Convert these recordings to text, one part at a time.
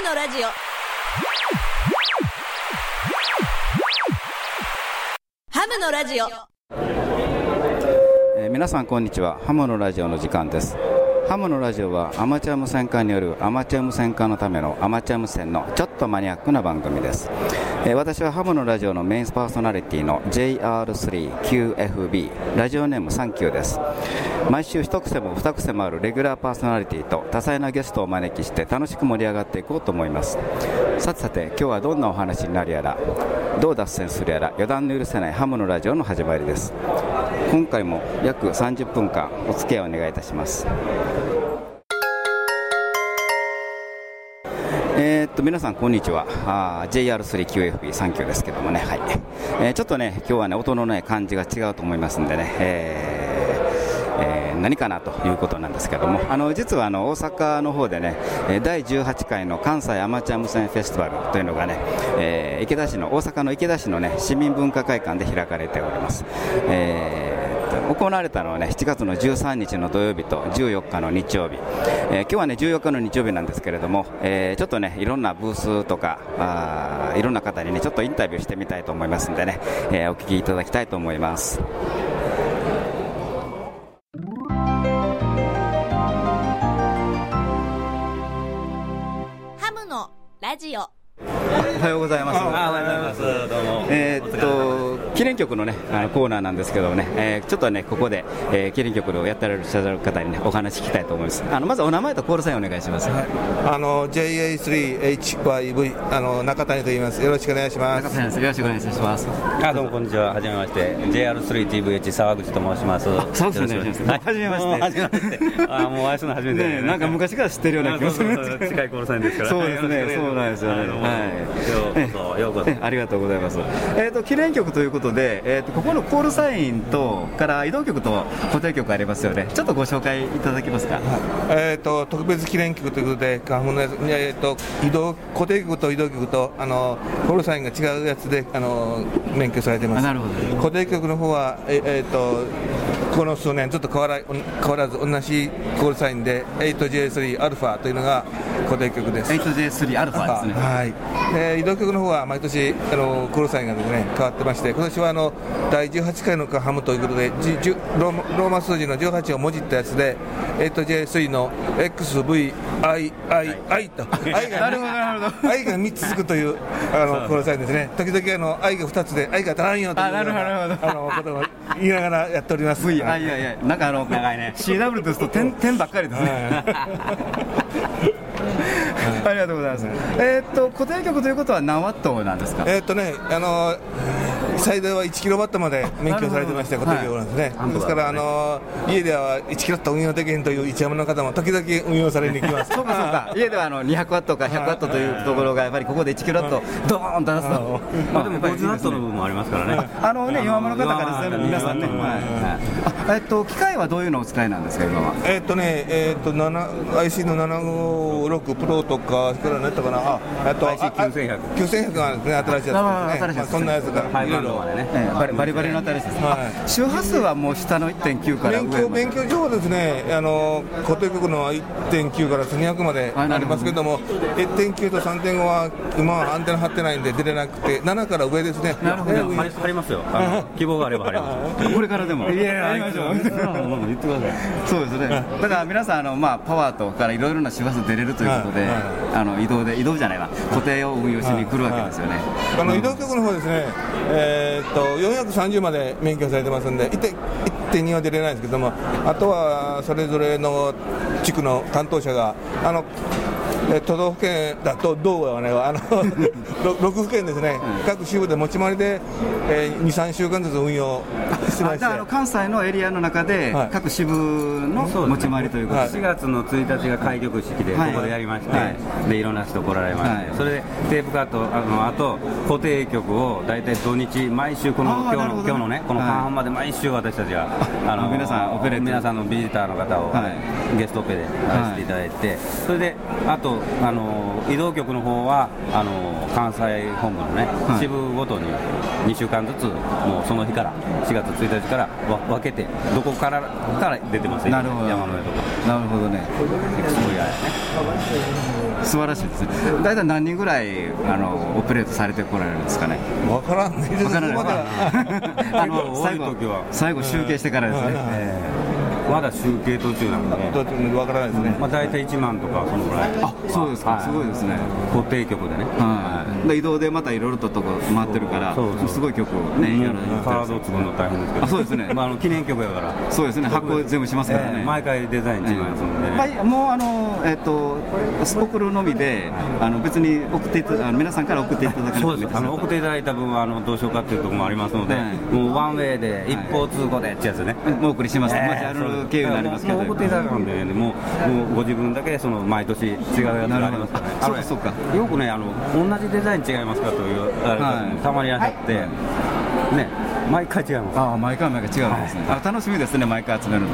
ムのラジオ。ハムのラジオ。えー皆さんこんにちは。ハムのラジオの時間です。ハムのラジオはアマチュア無線化によるアマチュア無線化のためのアマチュア無線のちょっとマニアックな番組です、私はハムのラジオのメインパーソナリティの JR3QFB ラジオネームサンキューです。毎週一癖も二癖もあるレギュラーパーソナリティと多彩なゲストをお招きして楽しく盛り上がっていこうと思います。さてさて今日はどんなお話になるやらどう脱線するやら予断の許せないハムのラジオの始まりです。今回も約30分間お付き合いをお願いいたします。えーっと皆さんこんにちは。JR3QFB サンキューですけどもね、はい。えーちょっとね今日はね音のね感じが違うと思いますんでね、えーえー何かなということなんですけども。あの実はあの大阪の方でね第18回の関西アマチュア無線フェスティバルというのがね、え池田市の大阪の池田市のね市民文化会館で開かれております、えー行われたのはね7月の13日の土曜日と14日の日曜日、えー今日はね14日の日曜日なんですけれども、えーちょっとねいろんなブースとかあーいろんな方にねちょっとインタビューしてみたいと思いますんでね、えーお聞きいただきたいと思います。ハムのラジオ。おはようございます記念曲のねあのコーナーなんですけどもね、えーちょっとねここで、えー記念曲をやってらっしゃる方にねお話聞きたいと思いますあのまずお名前とコールサインお願いします、あの JA3HYV あの中谷と言います。よろしくお願いします。中谷さんよろしくお願いしますあ、どうもこんにちは。はじめまして。JR3TVH 沢口と申します。沢口お願いしますはいはじめましてはじめまして。あ、もうお会いするの初めて。ねなんか昔から知ってるような気がするんです近いコールサインですから。そうですねそうなんですよねはいようこそ、ようこそ。ありがとうございます。えっ、と記念曲ということで、えっ、とここのコールサインとから移動曲と固定曲ありますよね。ちょっとご紹介いただけますか？えっ、と特別記念曲ということで、花粉のえっ、と移動固定曲と移動曲とあのコールサインが違うやつであの免許されてます。固定曲の方はええーとこの数年ちょっと変わら変わらず同じコールサインで 8J3 アルファというのが固定曲です。8J3 アルファですね。はい、で移動局の方は毎年あのコールサインがですね変わってまして今年はあの第18回のハムということでじローマローマ数字の18をもじったやつで 8J3 の XVIII と I がなるほどなるほど。I が3つつくというあのコールサインですね。時々あの I が2つで I が足らんよというあのことを言いながらやっておりますあいやいやなんかあの長いね CW ですと点点ばっかりですね。ありがとうございます。えっ、と固定曲ということは何ワットなんですか？えーっとね、あの最大は1キロワットまで免許されてまして、なるほど固定業なんですね、はいですから、あの家では1キロワット運用できへんという一山の方も時々運用されに行きます。そうかそうか。家ではあの200ワットか100ワットというところがやっぱりここで1キロワットドーンと出すと。まあでも50ワットの部分もありますからね。あのね、弱者の方からですね、皆さんね。はいあえっと、機械はどういうのをお使いなんですか、今は？えーっとね、えーっと 7- IC の756プロとか、それから何やったかな、ああと IC9100 9100がですね、新しいやつですね、あ新しいやつまあそんなやつがいろいろバンドまでね。ええバリバリバリの新しいです。はいあ周波数はもう下の1.9から上勉まで。強勉強上はですね、あの固定局のは1.9から1200までありますけども、1.9と3.5は今はアンテナ張ってないんで出れなくて、7から上ですね。なるほどえ貼り貼りますよ。あの 希望があれば貼ります。これからでも。いややりましょう。言ってください。そうですね。だから皆さんあのまあパワーとからいろいろな周波数出れるということで、はいはいあの移動で移動じゃないわ固定を運用しに来るわけですよね。あの移動局の方ですね、えーっと430まで免許されてますんで、1.2は出れないんですけども、あとはそれぞれの地区の担当者が、あの都道府県だと、道はね、あの 6府県ですね、各支部で持ち回りで、えー、2、3週間ずつ運用してまして。あじゃああの関西のエリアの中ではい。各支部の持ち回りということで。はい。す。4月の1日が開局式で、こはい。こでやりまして、はい。でいろんな人来られまして、はい。それでテープカットあのあと固定曲を大体土日毎週この今日の今日のねこのはい。半々まで毎週私たちがああ皆さんオペレーター皆さんのビジターの方を、はい。ゲストオペで出していただいて、それであとあの移動局の方はああの関西本部のね、はい。支部ごとに2週間ずつ、もうその日から、4月1日からわ分けて、どこからから出てますよ。なるほど。山の上とか、なるほどね。すご。素晴らしいですね。大体何人ぐらいあのオペレートされてこられるんですかね？わからんね。わからない。最後最後集計してからですね、まだ集計途中なんで、わからないですね。まあ、大体1万とか、そのぐらい、あそうですか、はい。すごいですね。固定局でね、はい、で移動でまたいろいろととこ回ってるからそうそう。すごい曲をねやられてカードを作るの大変ですけど、あそうですね。まあ、あの記念曲やから、そうですね。発行全部しますからね、えー毎回デザイン違いますんでもうあの、えっと送るのみであの別に送っていたあの皆さんから送っていただかそうです。あの送っていただいた分はあのどうしようかっていうところもありますので、はい。もうワンウェイで一方通行でってやつね。もうお送りします、えーマジ経由になりますけど。もう送っていただくんで、ね、もうもうご自分だけその毎年違うやつがありますからね。そうかそうよくねあの同じデザイン違いますかというはい。たまにいらっしゃって、ね毎回違います。ああ毎回毎回違うんですね、あ楽しみですね毎回集めるの。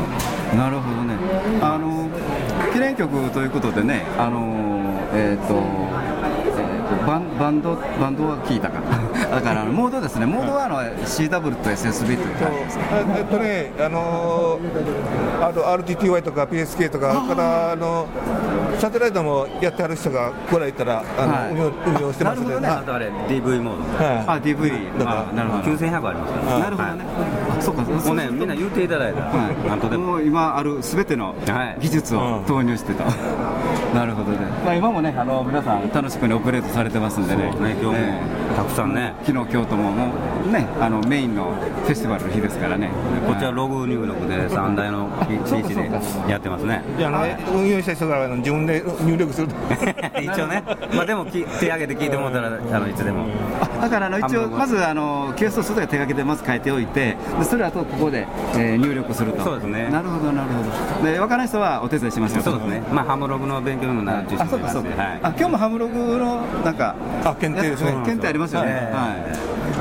なるほどね。あの記念曲ということでねあのえっ、ーとバンバンドバンドは聞いたか だからあのモードですね。モードはあの CW と SSB という感じですえっとね、あのー、あと RTTY とか PSK とか、からあのサテライトもやってはる人が来られたら、あのはい。運用運用してますので、なるほどね。あとあれ DV モード。はい。あ DV だからあなるほど9100ありますからなるほどね、あそうか。もうねみんな言っていただいた。ら、なんとでも。もう今あるすべてのはい。技術を投入してた、なるほどね、まあ、今もねあの皆さん楽しくねオペレートされてますんでね。ね今日も。えたくさんね。え昨日今日とももうねあのメインのフェスティバルの日ですからね。こっちはログ入力で3台の PC でやってますね。であの運用した人が自分で入力すると。一応ね、まあでもき手挙げて聞いてもらったら あのいつでも。あだからあの一応まずあのケースを外で手書きでまず書いておいてでそれあとここで、えー入力すると。そうですね。なるほどなるほど。で分からない人はお手伝いしますよそうですね、まあハムログの勉強にもなる中あそうか。そうか、はい。あ今日もハムログのなんかあ検定ですねや検定ありますよね、は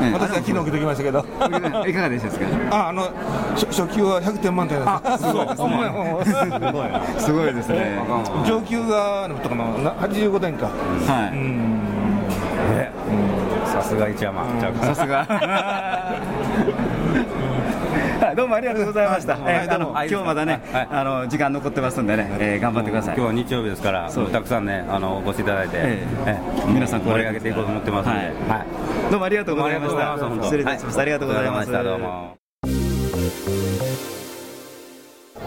い。私は昨日受けてきましたけど、いかがでしたですか？ああの初初級は100点満点で す。すごいですねすごいですね。上級がとかな85点か。はい、えさすが一山。さすがはいどうもありがとうございました、はい。えーあのはい。今日まだね、はい。あの時間残ってますんでね、えー頑張ってください。今日は日曜日ですからたくさんねあのお越しいただいて、えええ皆さん盛り上げていこうと思ってますんで、はい。はい。どうもありがとうございましどうもありがとうございますた失礼いたしました、ありがとうございます。どうも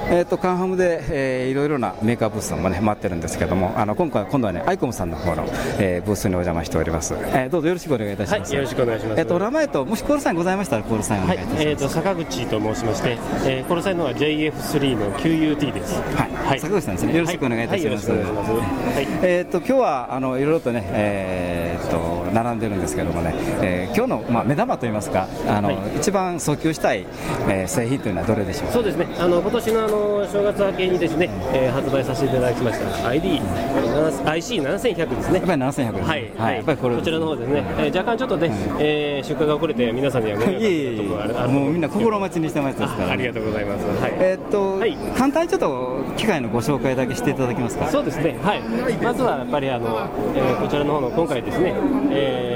えー、と関ハムで、えーいろいろなメーカーブースも、ね、待ってるんですけどもあの今回今度はねアイコムさんの方の、えーブースにお邪魔しております、えーどうぞよろしくお願いいたします、はいよろしくお願いします。えー、とお名前ともしコールサインございましたらコールサインおはい願いいたします、えー、と坂口と申しまして、えー、この際のは JF3 の QUT です。はい。坂口さんですね。よろしくお願いいたします。はい、はいよろしくお願いします。はい。えー、と今日はあのいろいろとね、えー、と並んでるんですけどもね、えー今日の、まあ、目玉といいますかあの、はい。一番訴求したい、えー製品というのはどれでしょうか？そうですね。あの今年のあの正月明けにですね、えー、発売させていただきました ID IC7100 ですね。やっ。ぱり7100ですね。はい、はい、やっぱりこれこちらの方ですね、えー、若干ちょっとね、えー、出荷が遅れて皆さんにはご迷惑もうみんな心待ちにしてますから、あありがとうございます。はい。えーっと、はい。簡単にちょっと機械のご紹介だけしていただけますか？そうですね、はい、まずはやっぱりあの、えーこちらの方の今回ですね、えー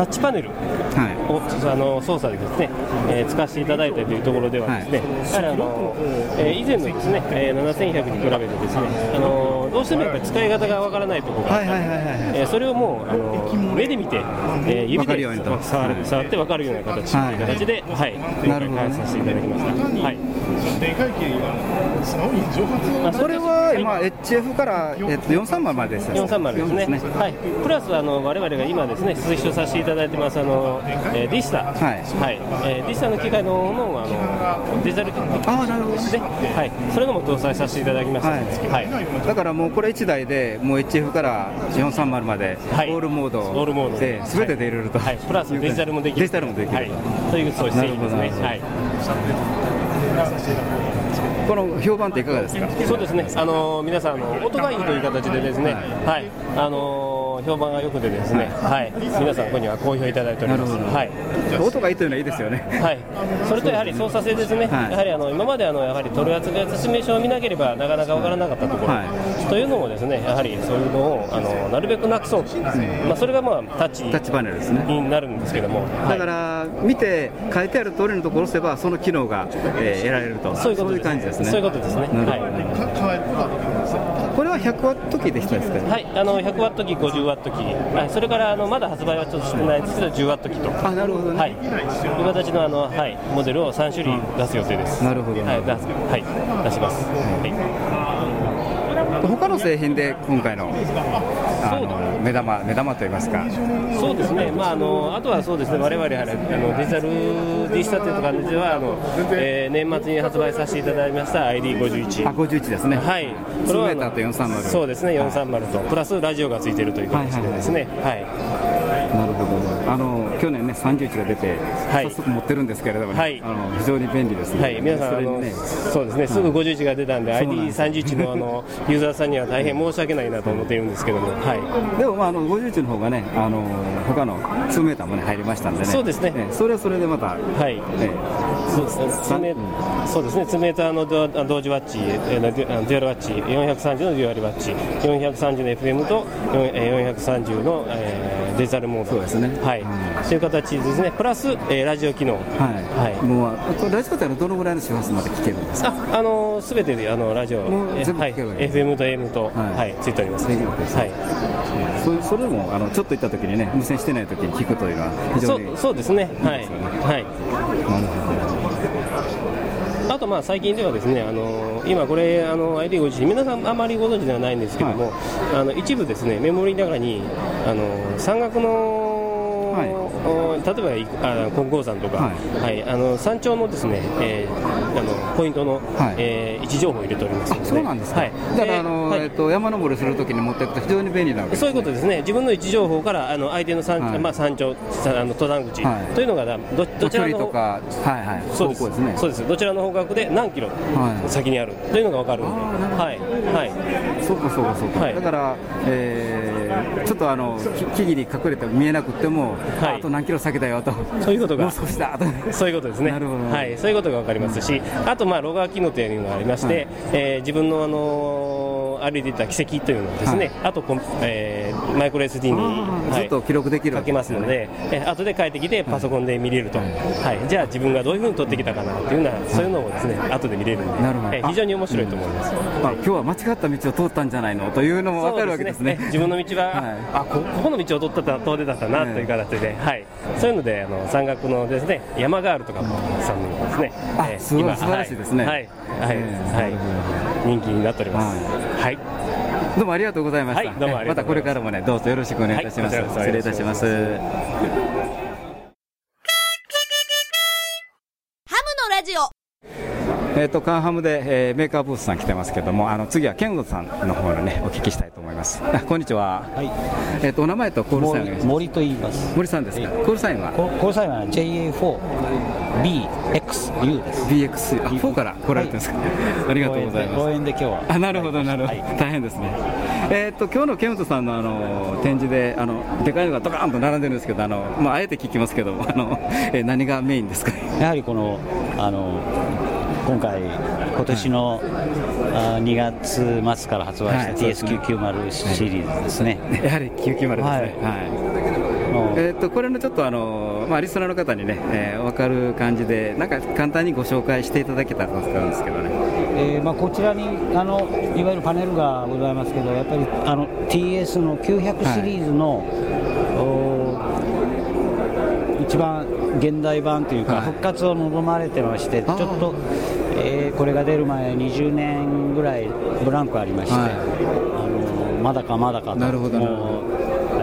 タッチパネルはい。をあの操作でですね、えー使わせていただいたというところではですね、やはりあの、えー以前のですね、えー7100に比べてですね、あのどうしてもやっぱり使い方がわからないところがあったりはいはいはいはいはい。えーそれをもうあの目で見て、えー指で触る触って分かるような形とい。う形で、はい、なるほどね。開発させていただきました。はい。まあこれは今 HF からえっと430までですよ430ですね。はい。プラスあの我々が今ですね推奨させていただいてますあの、えーディスタはいはい。えーディスタの機械の方もあのデジタル機ああなるほどですね。はい。それのも搭載させていただきました。はいはい。だからもうこれ1台でもう HF から430までオはいールモードオールモードで全てでいろいろと、はい。プラスデジタルもできる。デジタルもできる、はい。というそういう製品ですね。はい。この評判っていかがですか？そうですね、あの皆さんあの、音がいいという形で、ですね、はいあのの評判が良くてですね、はい、皆さんここには好評いただいております。はい。音がいい。とい。うのはい。いですよね。はい、それとやはり操作性ですね、はい。やはりあの今まであのやはり取扱説明書を見なければなかなか分からなかったところ、はい。というのもですねやはりそういうのをあのなるべくなくそう、まあ、それがまあタッチ。タッチパネルですね。になるんですけども、だから、見て書いてある通りのところを押せば、その機能が、えー得られると、そういうことです感じですね。そういうことですね。はこれは100ワット機でしたですか、い、はい、あの100ワット機、50ワット機、はい、それからあのまだ発売はちょっとしてないですけど、10ワット機と。あなるほどね、はい、いう形のあの、はい、モデルを3種類出す予定です。なるほどはい、出すはい、出します。はい他の製品で今回のあの目玉目玉といいますか、そうですね、まあ、あのあとはそうですね、我々あれあのデジタル D スタという感じではあの、えー年末に発売させていただきました ID51。あ51ですね、はい、ツーメーあのターと430そうですね、430と、プラスラジオがついているという形でですね、はいね、31が出て、はい。早速持ってるんですけれどもね、はい。あの非常に便利ですね、はい、皆さん、そね、そうですね、すぐ51が出たんで、そうなんです。ID31 のあのユーザーさんには大変申し訳ないなと思っているんですけども、はい、でも、まあ、あの51の方がね、あの他の2メーターも、ね、入りましたんでね、そうですね。えそれはそれでまた、はい、えそうですね、そうですね、2メーターのド同時ワッチ、えーデュアルワッチ、430のデュアルワッチ、430の FM と4えー430の、えーデジタルモード、そうですね。はい、という形ですね、プラス、えーラジオ機能、はい。はい。もうあこれラジオってどのぐらいの周波数まで聞けるんですか、ああのすべてであのラジオ、もうえ全部はい、聞けるわけです FM と AM と、はい。はい。ついております。はい。そそれもあのちょっと行った時にね、無線してない時に聞くというのは、非そ常にうそうですね、はい、はい。なるほあとまあ最近ではですね、あの今これあの ID ご自身皆さんあまりご存知ではないんですけども、あの一部ですねメモリーの中にあの山岳の、はい。お例えばいあ金剛山とか、ははい。あの山頂のですね、えーあのポイントの、はい。えー位置情報を入れておりますので、あそうなんですか、はい、だからあの、えっと、山登りするときに持っていくと非常に便利なわけです、そういうことですね、自分の位置情報からあの相手の山,、はい。まあ、山頂、さあの登山口、はい。というのがだどどち距らの離とか、はいはい、そうです。ですね。そうです。どちらの方角で何キロはい。先にあるというのが分かるので、はい。はい。そうかそうかそうか、はい。だから、えーちょっとあのき木々に隠れて見えなくても、はい。あと何キロ先だよと、そういうことがもう少しだ。と、そういうことですね。なるほど。はい、そういうことが分かりますし、あと、まあ、ロガー機能というのがありまして、はい。えー自分の、あのー歩いていた軌跡というのをですね、あとコン、えーマイクロ SD に、はい。ずっと記録できる。書けますので、えー後で帰ってきてパソコンで見れると、はい。じゃあ自分がどういうふうに撮ってきたかなというような、そういうのをですね後で見れるので、えー非常に面白いと思います。まあ今日は間違った道を通ったんじゃないの？というのも分かるわけですね。そう自分の道は、はい。あこここの道を通ったた通れたなという形で、はい、そういうのであの山岳のですね山ガールとかもさんのですね、あえー今すごい素晴らしいですね。はい。はい、えーはい人気になっております。はい、どうもありがとうございました。はいどうもありがとうございまたこれからもね、どうぞよろしくお願いいたします。はい失礼いたします。ハムのラジオえっ、とカンハムで、えーメーカーブースさん来てますけども、あの次はケンゴさんの方にねお聞きしたいと思います。あこんにちは。はい、えっ、とお名前とコールサインお願いします。森と言います。森さんですか？コールサインは？こコールサインは JA4BXU です。BX あ4から来られてるんですか。ありがとうございます。応援で今日は。あなるほどなるほど、はい大変ですね。えーっと今日のケントさんのあの展示であのでかいのがドカーンと並んでるんですけどあのまああえて聞きますけどあの、えー何がメインですか。やはりこのあの今回今年の、あ2月末から発売したはいそうですね TS990 シリーズですね。やはり990ですね。はいえーっとこれのちょっとあのまあリスナーの方にね、えー、分かる感じでなんか簡単にご紹介していただけたらと思うんですけどね。えーまあ、こちらにあのいわゆるパネルがございますけど、やっぱりあの TS の900シリーズの、お一番現代版というか、はい。復活を望まれてまして、ちょっと、えーこれが出る前、20年ぐらいブランクありまして、はい。あのまだかまだかと、なるほど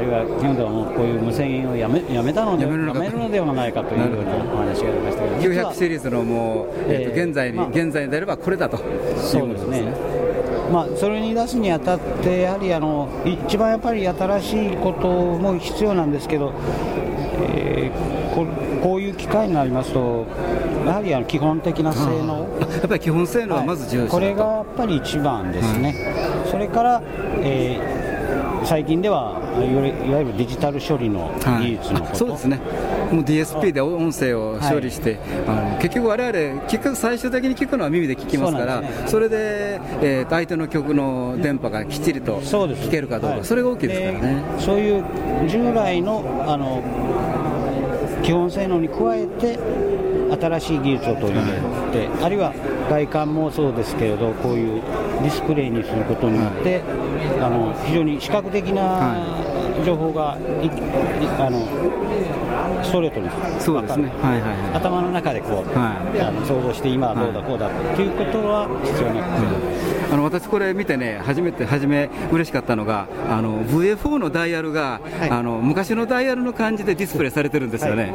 いは日本ではもうこういう無線をやめやめたのでやめるのかやめるのではないかというようなお話がありましたけど、実は900シリーズのもう、えーとえー現在に、まあ。現在であればこれだと。いうそうですね。まあ、それに出すにあたって、やはりあの一番やっぱり新しいことも必要なんですけど、えーここういう機会になりますと、やはりあの基本的な性能、やっぱり基本性能はまず重視だと、これがやっぱり一番ですね、それから、えー最近ではいわゆるデジタル処理の技術のこと、あそうですね、もう DSP で音声を処理して、あの結局、我々聞く最終的に聞くのは耳で聞きますから、そそうなんれで、えー相手の曲の電波がきっちりと聞けるかどうか、はい。それが大きいですからね。でそういう従来のあの基本性能に加えて新しい技術を取り入れて、あるいは外観もそうですけれどこういうディスプレイにすることによって、あの非常に視覚的な情報がいいあのストレートにそうですね。はいはいはい。頭の中でこう、はい。あの想像して今はどうだこうだということは必要になってくる。あの私、これ見てね、初めて、初め、嬉しかったのが、あの VF4 のダイヤルが、はい。あの昔のダイヤルの感じでディスプレイされてるんですよね、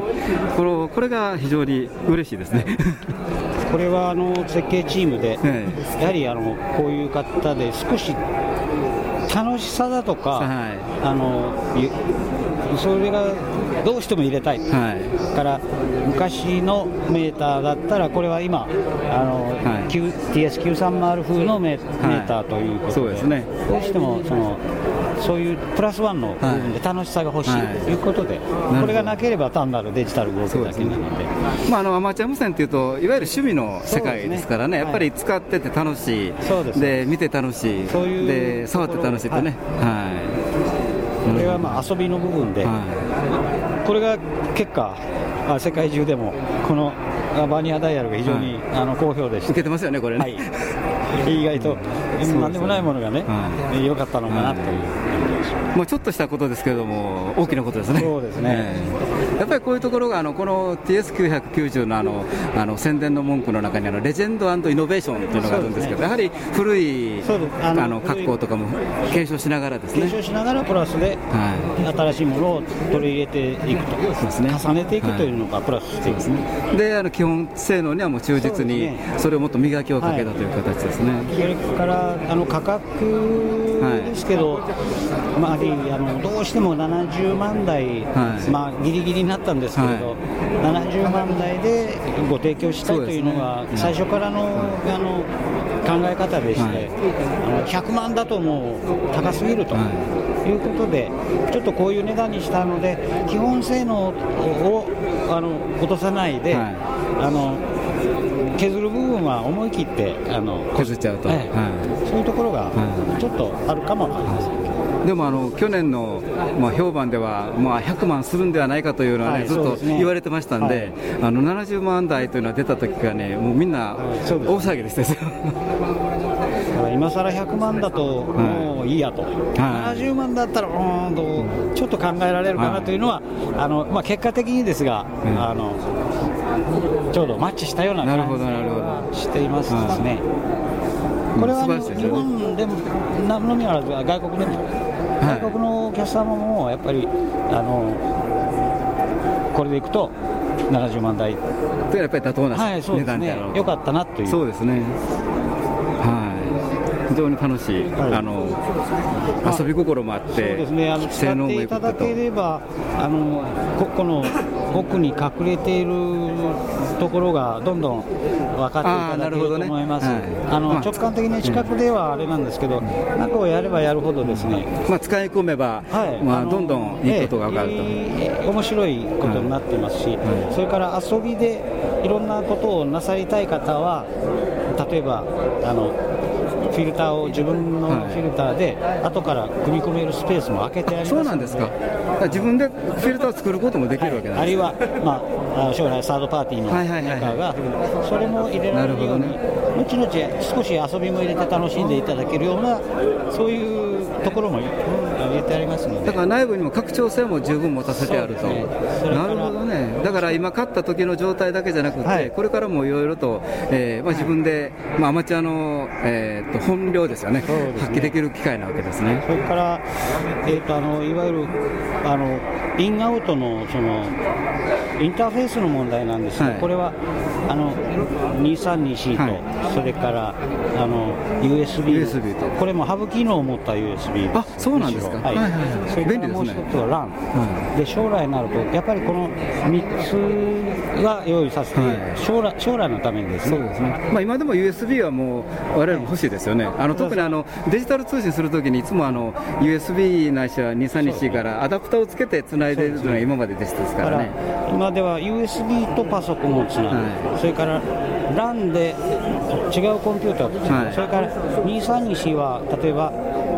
このこれが非常に嬉しいですね。これはあの設計チームで、えやはりあのこういう方で少し楽しさだとか、はい。あのゆそれがどうしても入れたい、はい。から昔のメーターだったらこれは今あの、はい。Q TS930 風のメ,、メーターということでそうですね。どうしてもそのそういうプラスワンの部分で楽しさが欲しいはい。ということで、ど。これがなければ単なるデジタルだけなので。まあ、あのアマチュア無線というと、いわゆる趣味の世界ですからね、ねやっぱり使ってて楽しい、そうで見て楽しい。そういうで、触って楽しいってね、はい。これはまあ遊びの部分で、はこれが結果、あ世界中でもこのあバニアダイヤルが非常に、あの好評でして、受けてますよね、これね。はい、意外とすなんでもないものがね、は良かったのかなという。もうちょっとしたことですけれども、大きなことですね。そうですね。ええ。やっぱりこういうところが、あのこの TS990 のあのあの宣伝の文句の中にあの、レジェンドイノベーションというのがあるんですけど、やはり古いああのの格好とかも継承しながらですね。継承しながらプラスでは新しいものを取り入れていくと、ですね重ねていくというのがプラスしていく、い、であの基本性能にはもう忠実にそれをもっと磨きをかけたという形ですね。それからあの価格ですけど、まあ、あのどうしても70万台、はい。まあ、ギリギリになったんですけれど、70万台でご提供したいというのが、最初からの,、あの考え方でして、はい。あの100万だともう高すぎると。はい。いうことで、ちょっとこういう値段にしたので、基本性能をあの落とさないで、はい。あの削る部分は思い切ってあの削っちゃうと。ええ。はそういうところがはい。ちょっとあるかもわかりません、でもあの去年の、まあ、評判では、まあ、100万するんではないかというのは、ねはいずっと言われてましたんで、あの70万台というのが出た時がね、もうみんな大騒ぎでしたよ。だから今更100万だともういいやと、70万だったらうーんとちょっと考えられるかなというのは、あのまあ、結果的にですが、うん。あのちょうどマッチしたようななるほ感じどなるほど。がしていますですね。これは日本でもなのみならず外国でも、はい。外国のお客様もやっぱりあのこれでいくと70万台。とやっぱり妥当な値ですね。段であろう、と。よかったなという、そうですね。はい。非常に楽しい、はい。あの遊び心もあって、そうですね、あの使性能ってもいただければ、あのここの奥に隠れているところがどんどん分かっていただけると思います、はいまああの直感的に近くではあれなんですけど、中をやればやるほどですね、まあ、使い込めば、はい。まあ、のどんどんいいことが分かると。ええ面白いことになってますし、それから遊びでいろんなことをなさりたい方は、例えばあのフィルターを自分のフはい。ィルターで後から組み込めるスペースも開けてあります。そうなんですか。自分でフィルターを作ることもできるわけなんですあるいは、まあ、将来サードパーティーのメはいはいはい。はいーカーがそれも入れられるように、なる後々少し遊びも入れて楽しんでいただけるようなそういうところも入れてありますので。だから内部にも拡張性も十分持たせてあると、ね。なるほどね、だから今、勝った時の状態だけじゃなくて、はい。これからもいろいろと、えーまあ、自分で、まあ、アマチュアの、えー、と本領ですよね。ね。発揮できる機会なわけですね。それから、えー、とあのいわゆるあのインアウトのそのインターフェースの問題なんですが、はい。これはあの 232C と、はい。それからあの USB, USB と。これもハブ機能を持った USB あそうなんですか。はいはいはい。はい。それからもう一つ便利ですねは LAN、で将来になるとやっぱりこの3つは用意させて、はい。将来将来のためにですね。そうですね、まあ、今でも USB はもう我々も欲しいですよね、あの特にあのデジタル通信するときに、いつもあの USB ないしは2、3日からアダプターをつけてつないでるのが今まででしたですかららね。今では USB とパソコンをつなぐ、はそれから LAN で違うコンピューターはい。それから232は例えば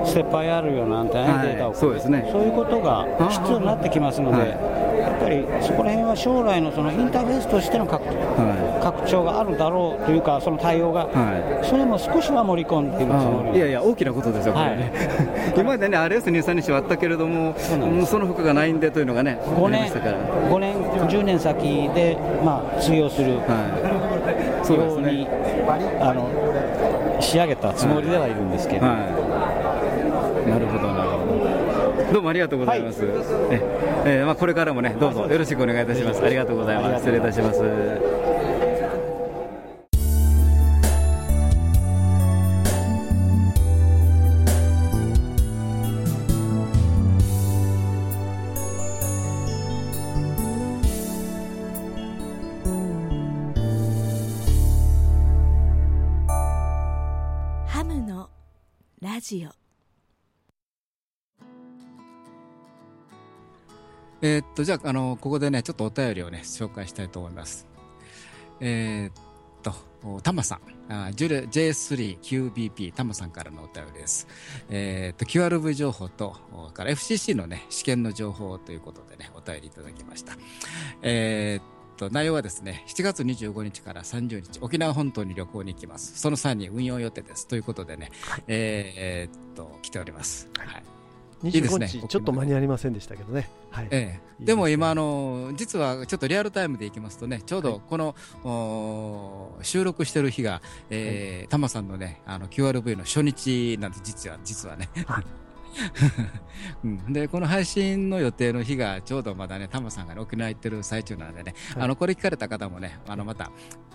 ステップ IR ようなアンテナにデータを送る、はいそうですね。そういうことが必要になってきますので、はいやっぱりそこら辺は将来のそのインターフェースとしての拡,、は拡張があるだろうというか、その対応が、はそれも少しは盛り込んでいるつもりいやいや、大きなことですよ、これね、今までね、RS23 日はあったけれども、そうなんです。もうその他がないんでというのがね、5ありま年したから、5年、10年先で、まあ、通用する。ようにね、あの仕上げたつもりではいるんですけど、はい、なるほど、など。どうもありがとうございます。ええーまあ、これからもね、どうぞよろしくお願いいたします。ありがとうございます。失礼いたします。ハムのラジオえーっと、じゃあ、あの、ここでね、ちょっとお便りをね、紹介したいと思います。えーっと、おタマさん、あジュレ J3QBP タマさんからのお便りです。えーっと、QRV 情報と、おから FCC のね、試験の情報ということでね、お便りいただきました。えーっと、内容はですね、7月25日から30日、沖縄本島に旅行に行きます。その際に運用予定です。ということでね、えーえーっと、来ております。はい。いいです25ね日、ちょっと間に合いませんでしたけどね。はい。ええ。いいでも今、あの実はちょっとリアルタイムでいきますとね、ちょうどこの、お収録してる日が、えータマさんのね、あの QRV の初日なんて実は、実はね。うん、でこの配信の予定の日がちょうどまだね、タマさんが、ね、沖縄行ってる最中なのでね、はい。あのこれ聞かれた方もね、あのまた、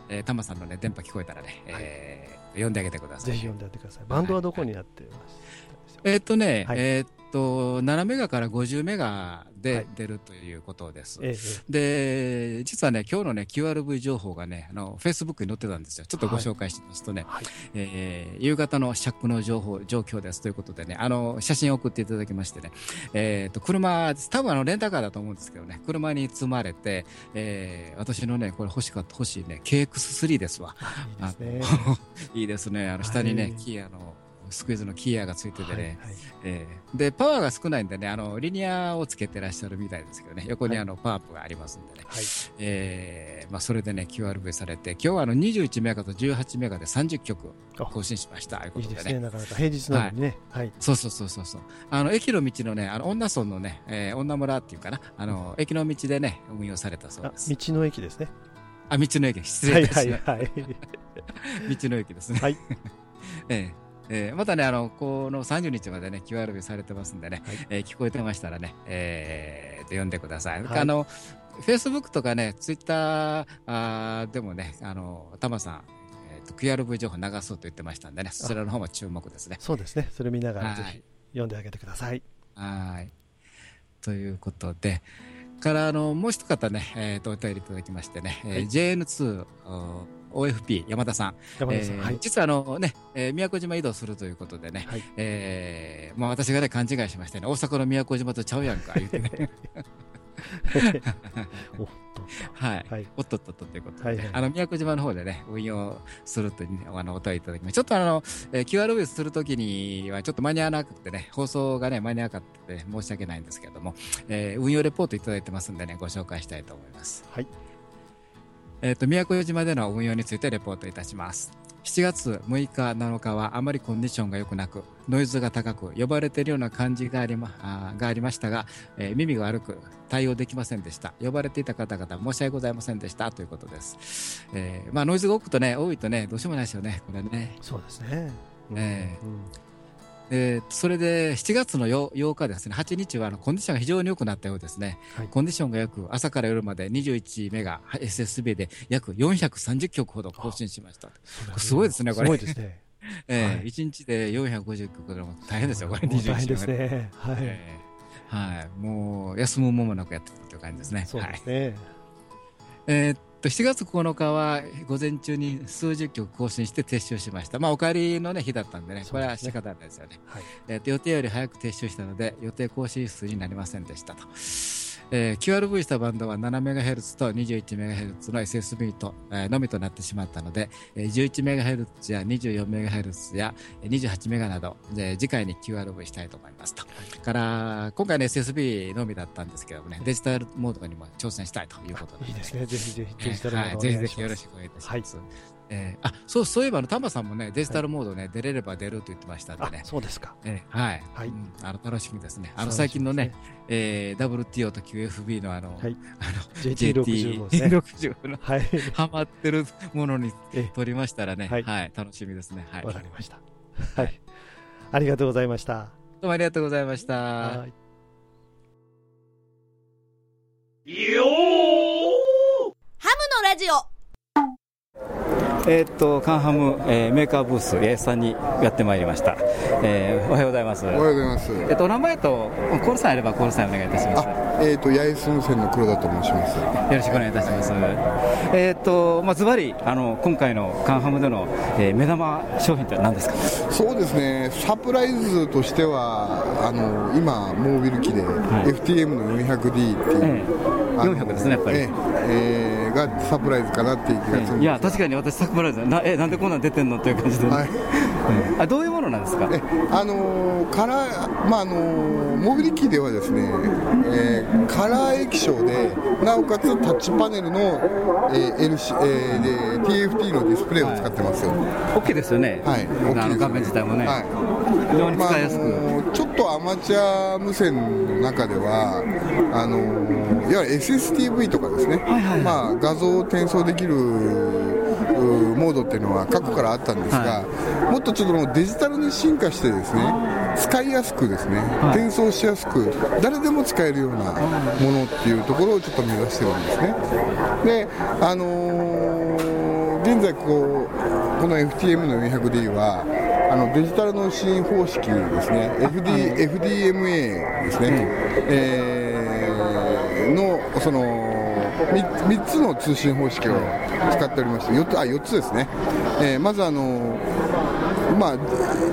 えータマさんの、ね、電波聞こえたらね、えー呼んであげてください。ぜひ読んでやってください。バンドはどこにやってました？えーっとね、はい。えーっと、7メガから50メガはいで出るということです。えで、実はね、今日のね、QRV 情報がね、あの、Facebook に載ってたんですよ。ちょっとご紹介しますとね、はいえー夕方の尺の情報、状況ですということでね、あの、写真を送っていただきましてね、えっ、と、車、多分あの、レンタカーだと思うんですけどね、車に積まれて、えー私のね、これ欲しかった、欲しいね、KX3 ですわ。いいですね。いいですね。あの、下にね、はいキアの、スクイズのキーヤがついててね、はいはいえーで、パワーが少ないんでね、あの、リニアをつけてらっしゃるみたいですけどね、横にあの、パワーアップがありますんでね、はい。えーまあ、それでね、QRV されて、今日はあの、21メガと18メガで30曲更新しました、ということですね。なかなか平日なのにね。はい。そうそうそうそうそう。あの、駅の道のね、あの、女村のね、えー女村っていうかな、あの、駅の道でね、運用されたそうあです。道の駅ですね。あ、道の駅、失はいはい礼いたしました。はい。道の駅ですね。はい。えええーまたね、あの、この30日までね、QRV されてますんでね、はいえー聞こえてましたらね、えーと読んでください。はいあの、Facebook とかね、Twitter あーでもね、あの、タマさん、えーと QRV 情報流そうと言ってましたんでね、そちらの方も注目ですね。そうですね。それ見ながらぜはいひ読んであげてください。はい。ということで、から、あの、もう一方ね、えーと、お便りいただきましてね、えーはい JN2、お OFP 山田さん。山田さん。えーはい。実はあのね、えー宮古島移動するということでね、はいえーまあ私がね、勘違いしましてね、大阪の宮古島とちゃうやんか、言ってね。おっと。はい。はい。おっとっとっとということで、あの、宮古島の方でね、運用するという、ね、あの、お便りいただきました。ちょっとあの、えー QRV するときにはちょっと間に合わなくてね、放送がね、間に合わなかったので申し訳ないんですけれども、えー運用レポートいただいてますんでね、ご紹介したいと思います。はい。えっ、と、宮古島での運用についてレポートいたします。7月6日、7日はあまりコンディションが良くなく、ノイズが高く、呼ばれているような感じがありまあーがありましたが、えー耳が悪く対応できませんでした。呼ばれていた方々、申し訳ございませんでしたということです。えーまあ、ノイズが多くとね、多いとね、どうしようもないですよね、これね。そうですね。ええうんえーそれで7月の 8, 8日ですね、8日はあのコンディションが非常に良くなったようですね、はいコンディションがよく朝から夜まで21メガ、はい SSB で約430曲ほど更新しました。すごいですね、これ。すごいですね。えはいー、1日で450曲でも大変ですよ、これ、21もう大変ですね。はい。えーはい、もう休む間もなくやってるという感じですね。そうではいすね。えーっと7月9日は午前中に数十曲更新して撤収しました、まあ、お帰りの、ね、日だったんでね、これは仕方ないですよね。はい。えーと予定より早く撤収したので、予定更新数になりませんでしたと。えー QRV したバンドは 7MHz と 21MHz の SSB と、えーのみとなってしまったので、えー 11MHz や 24MHz やえー 28MHz など、えー次回に QRV したいと思いますと。から今回の SSB のみだったんですけどもね、デジタルモードにも挑戦したいということでいいですね。ぜひぜひえデジタルモードおはい、ぜひぜひよろしくお願いいたします。えーあそうそういえばあのタマさんもねデジタルモードね、出れれば出ると言ってましたんであね、そうですか。えーはい、はいうんあの楽しみですね。あの最近のねですえー WTO と QFB のあの、はいあの JT60 もですね JT60 のはい。ハマってるものにえ取りましたらね、ははいい、楽しみですね。はい、わかりました。はい。ありがとうございました。どうもありがとうございました。はい。ハムのラジオえーっとカンハム、えーメーカーブース八重さんにやってまいりました、えーおはようございますおはようございます。えっとお名前とコールさんあればコールさんお願いいたしますあ、えっ、と八重洲無線の黒田と申します。よろしくお願いいたします。えーっと、まあ、ずばり、あの、今回のカンハムでの、えー目玉商品って何ですか？そうですね。サプライズとしてはあの今モービル機で、い FTM の 400D っていう、ええあの400ですねやっぱりええええがサプライズかなっていう気がする。いや、確かに私、サプライズ、な、え、なんでこんなん出てんのっていう感じで。はい。あ、どういうものなんですか？えあのーカラー、まああのーモビリティではですね、えーカラー液晶でなおかつタッチパネルの、えー LC えーで TFT のディスプレイを使ってます。大きいですよね。はい、大きいですあの画面自体もね。はい非常にまああ使いやすく。のーちょっとアマチュア無線の中ではあのーいわゆる SSTV とかですね、まあ、画像を転送できるモードっていうのは過去からあったんですが、もっとちょっとデジタルに進化してですね使いやすくですね、転送しやすく誰でも使えるようなものっていうところをちょっと目指してるんですね。であのー現在こうこの FTM の 400D はあのデジタルの新方式ですね FD FDMA ですね、えーのその 3, つの通信方式を使っておりまして4つあ4つですね、えーまずあのまあ、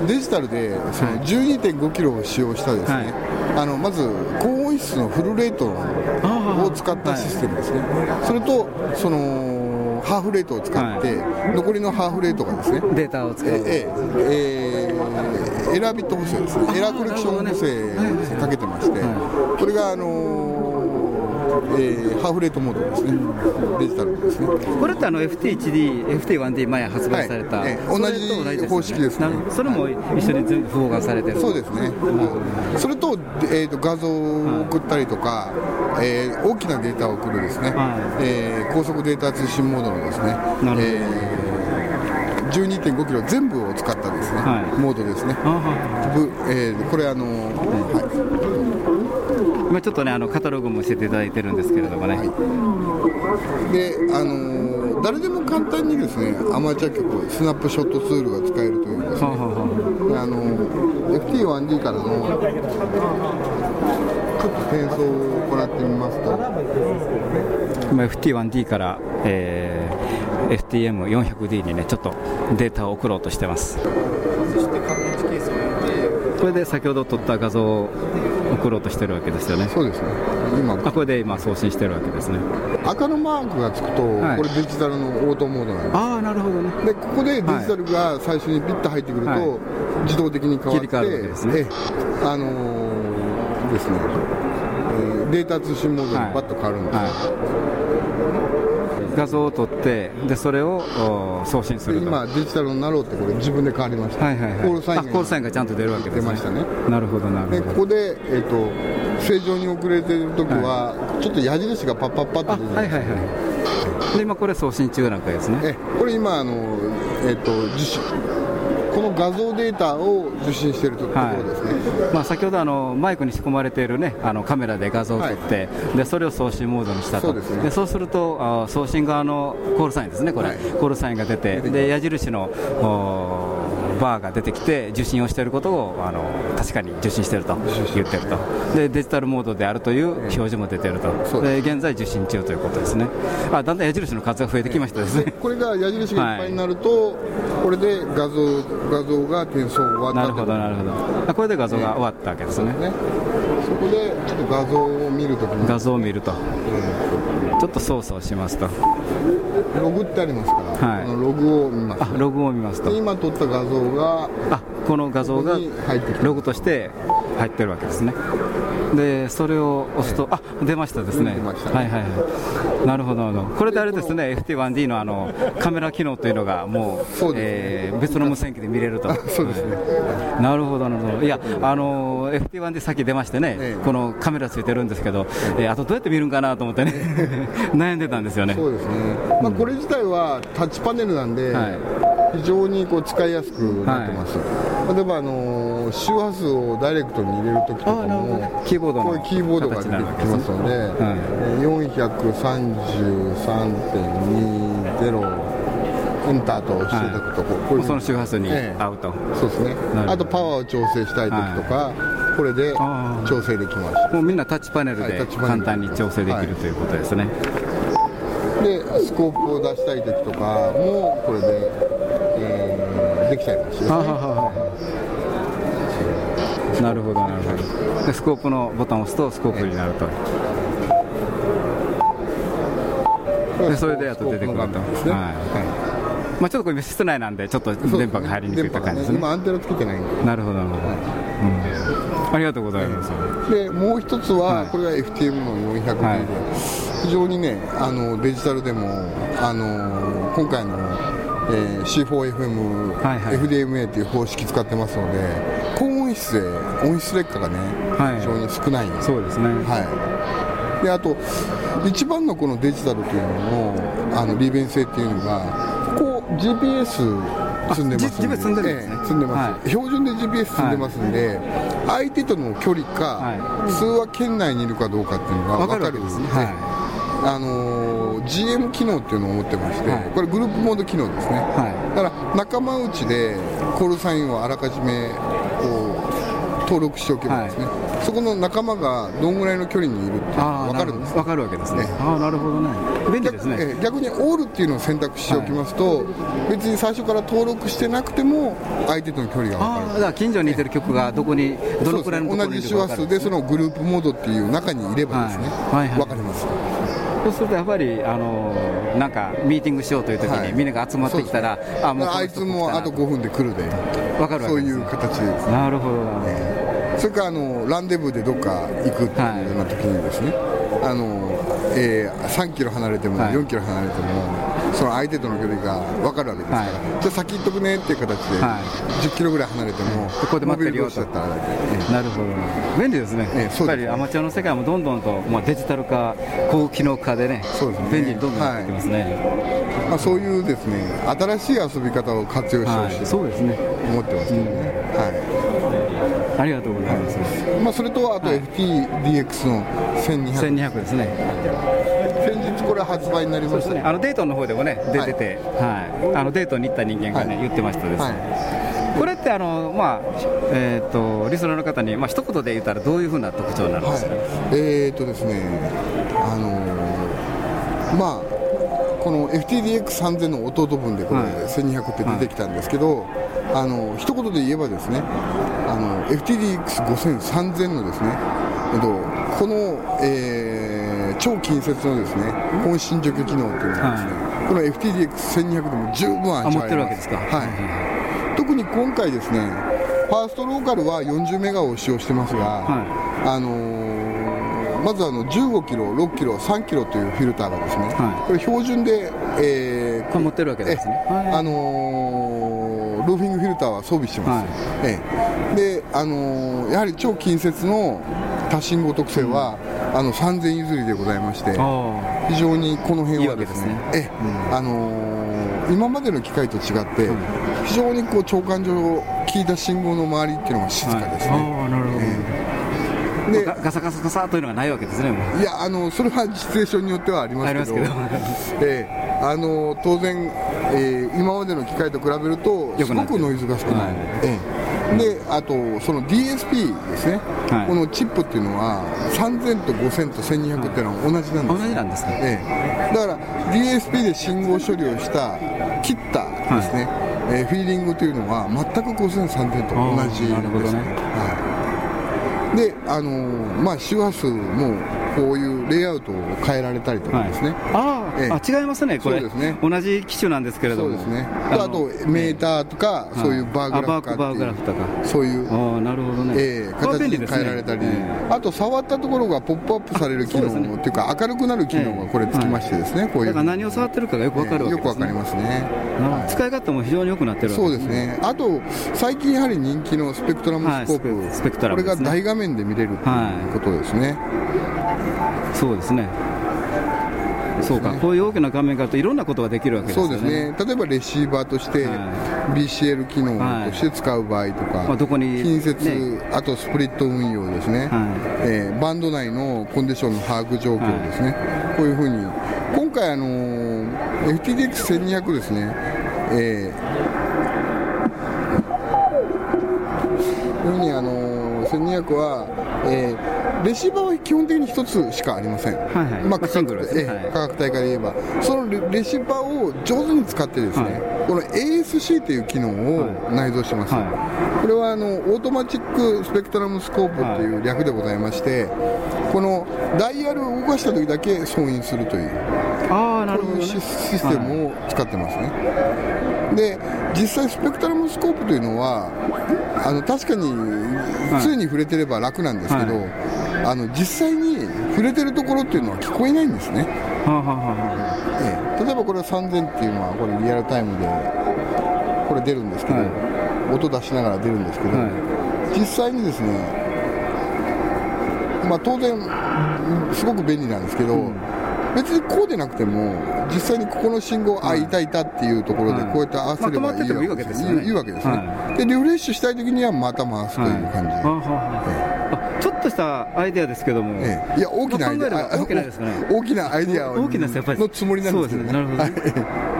デジタルでその12.5キロを使用したですね、あのまず高音質のフルレートを使ったシステムですね、それとそのハーフレートを使って、残りのハーフレートがですねデータを使う。えええーエラービット補正ですね。エラーコレクション補正かけてまして、これがあのーえーハーフレートモードですね。デジタルですね。これってあの FT1D、FT1D 前発売された。はいええそれと同じ方式ですね。それも一緒に全部符合がされてる。そうですね、それと,、えーと画像を送ったりとか、えー大きなデータを送るですね、えー高速データ通信モードのですね、えー12.5キロ全部を使ったですね、モードですね、ぶえーこれあの、は今ちょっとね、あのカタログも教えていただいてるんですけれどもね。い、であのー誰でも簡単にですねアマチュア局スナップショットツールが使えるというですね、あの FT1D からのちょっと転送を行ってみますと。今 FT1D から、えー FTM400D にねちょっとデータを送ろうとしてますこれで先ほど撮った画像を送ろうとしてるわけですよね。そうですね。今。あこれで今送信してるわけですね。赤のマークがつくと、はい。これデジタルのオートモードなんです。ああなるほどね。でここでデジタルが最初にピッと入ってくると、はい。自動的に変わって切り替わるわけですね。ええあのーですね、えーデータ通信モードにバッと変わるんで。す、画像を撮ってでそれをお送信する今デジタルになろうってこれ自分で変わりました、はいはいはい。コールサインあコールサインがちゃんと出るわけですね。出ましたね。なるほどなるでほど。ここで、えー、と正常に遅れてる時は、ちょっと矢印がパッパッパッと出てはいはいはい。で今これ送信中なわけですね。えこれ今あの、えー、と受信この画像データを受信しているところですね、まあ、先ほどあのマイクに仕込まれている、ね、あのカメラで画像を撮って、でそれを送信モードにしたと、そうですね。そうするとあ送信側のコールサインですね、これ、コールサインが出て、で矢印のおバーが出てきて、受信をしていることをあの確かに受信していると言ってると。で、デジタルモードであるという表示も出ていると、で現在、受信中ということですね、あだんだん矢印の数が増えてきましたですね。これが矢印がいっぱいになると、これで画像画像が転送終わったなるほど、なるほど。あこれで画像が終わったわけですね。そこでちょっと画像を見るときに。画像を見ると、ちょっと操作をしますと、ログってありますから、はい。ログを見ます、あログを見ますと。で、今撮った画像があこの画像がログとして入ってるわけですね。でそれを押すと、あ出ましたですね、ね。はいはいはい、なるほど、これであれですね、FT1D のあのカメラ機能というのが、もうえー別の無線機で見れると、そうですね。はい。なるほど、なるほど、いや、あの FT1D さっき出ましてね、ええ。このカメラついてるんですけど、えーあとどうやって見るんかなと思ってね、悩んでたんですよね。そうですね、まあ、これ自体はタッチパネルなんで、はい非常にこう使いやすくなってます、例えば、あのー周波数をダイレクトに入れるときとかも、キーボードのこういうキーボードが出てきますので、はい。えー433.20エンターと押していただくと、こうこういうその周波数にええ。合うと、そうですね。あとパワーを調整したいときとか、これで調整できます。もうみんなタッチパネルで簡単に調整できるということですね。でスコープを出したい時とかもこれで、えーできちゃいますよねははははなるほど、なるほど。でスコープのボタンを押すとスコープになると。でそれであと出てくると。スコープの画面ですねはいまあちょっとこれ室内なんでちょっと電波が入りにくいって感じですね。ね今アンテナつけてないんでなるほど、なるほど。うんありがとうございます。でもう一つは、はいこれが FTM の 400D で、はい非常にねあのデジタルでもあの今回の、えー C4FM、はいはい。FDMA という方式使ってますので高音質で音質劣化がね、はい。非常に少ない。んですそうですね。はい、であと、一番のこのデジタルというののあの利便性っていうのが、ここ GPS 積んでますんで、積んでるんですね。ええ積んでます、は標準で GPS 積んでますんで、相手との距離か、はい。通話圏内にいるかどうかっていうのが分かるんですね。はい。あのー GM 機能っていうのを持ってまして、はい。これグループモード機能ですね、はだから仲間内でコールサインをあらかじめこう登録しておけばですね、そこの仲間がどんぐらいの距離にいるっていう分かるんですわかるわけですね。ね。ああ、なるほどね。便利ですね。逆ええ逆にオールっていうのを選択しておきますと、別に最初から登録してなくても相手との距離が分かだから近所にいてる曲がどこに、るどのくらいのところにいそうですね同じ周るか分かる波数でそのグループモードっていう中にいればですね、はい。はい。はい。分かりますそうするとやっぱり、あのーなんかミーティングしようという時はい。にみんなが集まってきたら、あもうあいつもあと5分で来るで。分かるそういう形で。ですねなるほどな。るほどそれからあのランデブーでどっか行くっていうような時にですね、あのえー3キロ離れてもはい。4キロ離れても、その相手との距離が分かるわけですから、はい。じゃあ先行っとくねっていう形で、はい。10キロぐらい離れても、ここで待ってるよと。モビル同士だったら、えなるほど。便利ですね、ええやっぱりアマチュアの世界もどんどんと、まあ、デジタル化、高機能化でね、そうですね。便利にどんどんなってきますね、えまあ、そういうですね新しい遊び方を活用してほしいとそうですね、思ってますけどね、はありがとうございます、いまあ、それとあと FTDX の1200、1200ですね、これ発売になりましたね。あのデートの方でもね、出てて、はい。あのデートに行った人間がね、はい。言ってましたですね。はい。これってあの、まあえー、とリスナーの方に、まあ一言で言ったらどういうふうな特徴になるんですか、はい、えーとですね、あのーまあ、この FTDX3000 の弟分でこれ、はい。1200って出てきたんですけど、あの一言で言えばですね、あの FTDX5000、3000のですね、えっと、この、えー超近接のですね、本震除去機能っていうのはですね、この FTDX1200 でも十分味わえます。あ持ってるわけですか。はい。特に今回ですね、ファーストローカルは40メガを使用してますが、あのーまずあの15キロ、6キロ、3キロというフィルターがですね、はい。これ標準で、えー持ってるわけですね。あのーフィルターは装備してます、ええ。で、あのーやはり超近接の多信号特性は、あの3000譲りでございまして、あ非常にこの辺はですねですええ。あのー今までの機械と違って、非常にこう長官上効いた信号の周りっていうのが静かですね、ああなるほど、でガガサガサガサというのがないわけですねいやあのそれはシチュエーションによってはありますけど。ええ。あの当然、えー今までの機械と比べるとすごくノイズが少ない、ええ。であとその DSP ですね、このチップっていうのは3000と5000と1200っていうのは同じなんです、同じなんですか、ええ、だから DSP で信号処理をした切ったですね、えーフィーリングというのは全く5000、3000と同じですね。はい。であのーまあ、周波数もこういうレイアウトを変えられたりとかですね、あーええ。あ違いますねこれ。ね。同じ機種なんですけれども。そうですね。あとメーターとか、そういうバーグラフーグラフとか。そういう。ああなるほどね。ええ形に変えられたり、あと触ったところがポップアップされる機能っていうか、明るくなる機能がこれつきましてですね、こういう。だから何を触ってるかがよくわかるわけです、ね。よくわかりますね。使い勝手も非常に良くなってるそうですね、あと最近やはり人気のスペクトラムスコープ、スペクトラムこれが大画面で見れるということですね。そうですねそうか、こういう大きな画面があるといろんなことができるわけですよね。そうですね。例えばレシーバーとして BCL 機能として使う場合とか、まあどこに近接、あとスプリット運用ですね、えーバンド内のコンディションの把握状況ですね、こういうふうに今回、あのー FTDX1200 ですね、えーこういうふうに、あのー1200は、えーレシーバーは基本的に一つしかありません、まあ、価格ええ価格帯から言えば、そのレレシーバーを上手に使って、ですね、この ASC という機能を内蔵してます、これはあのオートマチックスペクトラムスコープという略でございまして、このダイヤルを動かした時だけ送印するという、あなるこういうシスシステムを使ってますね。で実際、スペクトラムスコープというのは、あの確かに常に触れてれば楽なんですけど、あの実際に触れてるところっていうのは聞こえないんですね。ええ。例えばこれは3000っていうのはこれリアルタイムでこれ出るんですけど、音出しながら出るんですけど、実際にですね、まあ、当然すごく便利なんですけど、別にこうでなくても実際にここの信号、あいたいたっていうところでこうやって合わせればいいわけですね。いいわけですね。でリフレッシュしたい時にはまた回すという感じで。ちょっとしたアイデアですけども、いや大きなアイデア、まあ考えれば大きなですかね。大きなアイデア大きなやっぱり。のつもりなん。ですよね。そうですね。なるほど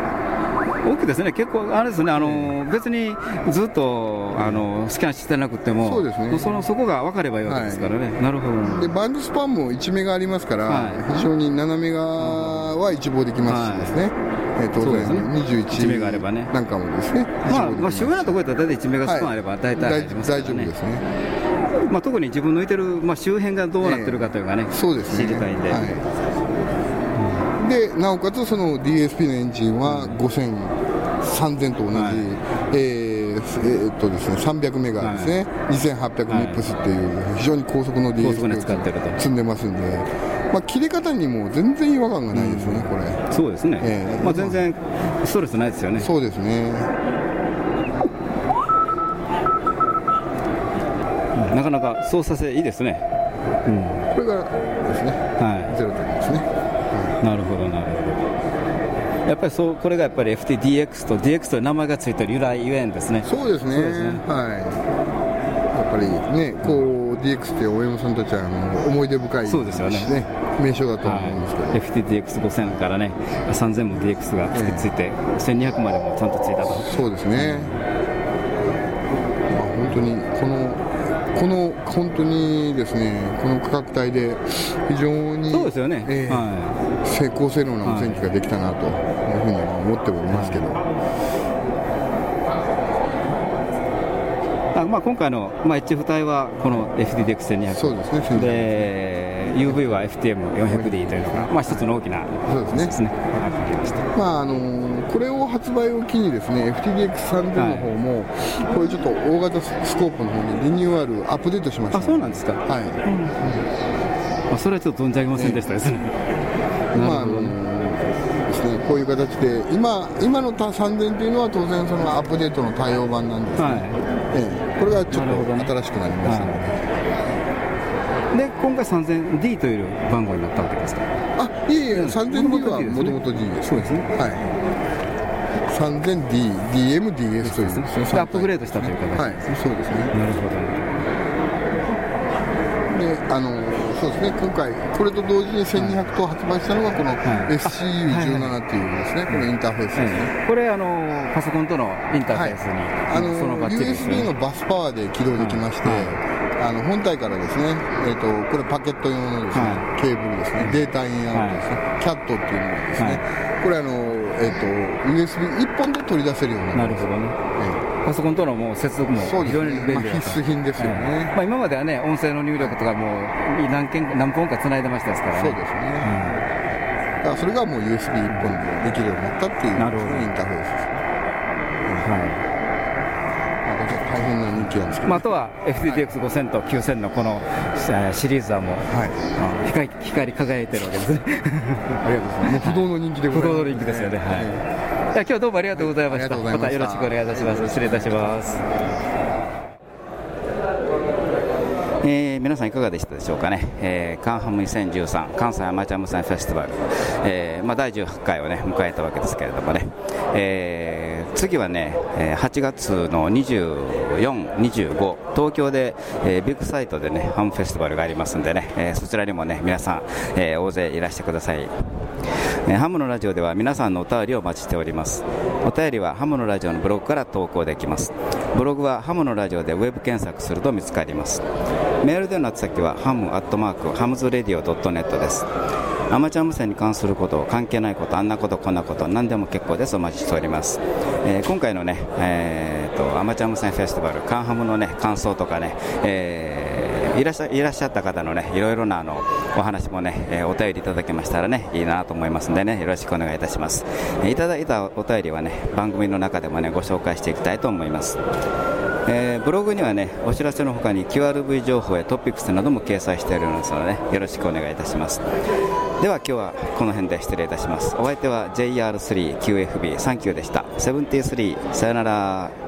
大きいですね、結構、あれですね、あの別にずっとあのスキャンしてなくても、そうですね。もそのそこが分かればいいわけですからね、なるほど、でバンドスパンも1メガありますから、非常に7メガは一望できますしですね、えー当然ね。21 1メガあればね。なんかもですね、まあ、まあ、主要なところだったら大体1メガスパンあれば大体ね、大丈夫ですね。まあ、特に自分のいてる、まあ、周辺がどうなってるかというかね、そうですね。知りたいんで、でなおかつその DSP のエンジンは5000、3000と同じ、えーえーっとですね、300メガですね、2800ミップスっていう非常に高速の DSP を積んでますんで、まあ、切れ方にも全然違和感がないですね、これ。そうですね、ええ。まあ、全然ストレスないですよね。そうですねなかなか操作性いいですね。これがですね、はい、ゼロ点ですね。なるほど、なるほど。やっぱりそうこれがやっぱり FTDX と DX という名前がついてる由来ゆえんですね。そうですね。はい。やっぱりね、こう DX って大山さんたちはあの思い出深いそうですよね名称だと思うんですけど、FTDX5000 からね、3000も DX がつ,、ついて、1200までもちゃんとついたと。そうですね。まあ本当にこのこの本当にですね、この価格帯で非常にそうですよね。ええ成高性能な無線機ができたなというふうには思っておりますけど。あまあ、今回の、まあ、HF 帯はこの FTDX1200 そうですねで UV は FTM400D というのが、まあ、一つの大きなそうですね。まああのこれを発売を機にですね FTDX3000 の方も、こういうちょっと大型スコープの方にリニューアルアップデートしました、あそうなんですか。はい、まあ、それはちょっと存じ上げませんでしたですね、まああのですね、こういう形で今今の3000というのは当然そのアップデートの対応版なんですね、ええ。これがちょっと新しくなりましたので、で今回 3000D という番号になったわけですか？あいえいえ 3000D はもともと D ですそうですね。はい 3000DMDS という。ですね。アップグレードしたという形はい。そうですね。なるほどであのそうですね。今回これと同時に1200と発売したのがこの SCU17 っていうですね。このインターフェースですね。これあのパソコンとのインターフェースに、あの USB のバスパワーで起動できまして、あの本体からですね、えー、とこれパケット用のですね、ケーブルですね、データインアウトですね、キャットっていうのがですね、これあの、えー、と USB1 本で取り出せるようになるほどね、パソコンとのもう接続も非常に便利だまあ必須品ですよね。まあ、今まではね音声の入力とかもう何件何本かつないでましたですからね。そうですね、だからそれがもう USB1 本でできるようになったっていうインターフェースですね、はい大変な人気なんですけど、まあ、あとは FTTX5000 と9000のこの、えーシリーズはもう、あ光光り輝いてるわけですね。ありがとうございます。不動の人気でございます不動の人気ですよね、はい、じゃあ今日はどうもありがとうございました。ありがとうございまた。よろしくお願いいたします。失礼いたします。えー皆さんいかがでしたでしょうかね、えーカンハム2013関西アマチュア無線フェスティバル、えーまあ、第18回をね迎えたわけですけれどもね、えー次はね、え8月の24、25東京で、えービッグサイトでねハムフェスティバルがありますんでね、えそちらにもね皆さん、え大勢いらしてください、ハムのラジオでは皆さんのお便りをお待ちしております。お便りはハムのラジオのブログから投稿できます。ブログはハムのラジオでウェブ検索すると見つかります。メールでの宛先はハムアットマークハムズレディオドットネットです。アマチュア無線に関すること関係ないことあんなことこんなこと何でも結構ですお待ちしております、えー今回のね、えーとアマチュア無線フェスティバルカンハムのね感想とかね、えーいらっしゃいらっしゃった方のねいろいろなあのお話もね、えーお便りいただけましたらねいいなと思いますんでねよろしくお願いいたします、えーいただいたお便りはね番組の中でもねご紹介していきたいと思います。えーブログにはねお知らせのほかに QRV 情報やトピックスなども掲載しているのですので、ね、よろしくお願いいたします。では今日はこの辺で失礼いたします。お相手は JR3QFB サンキューでした。73さよなら。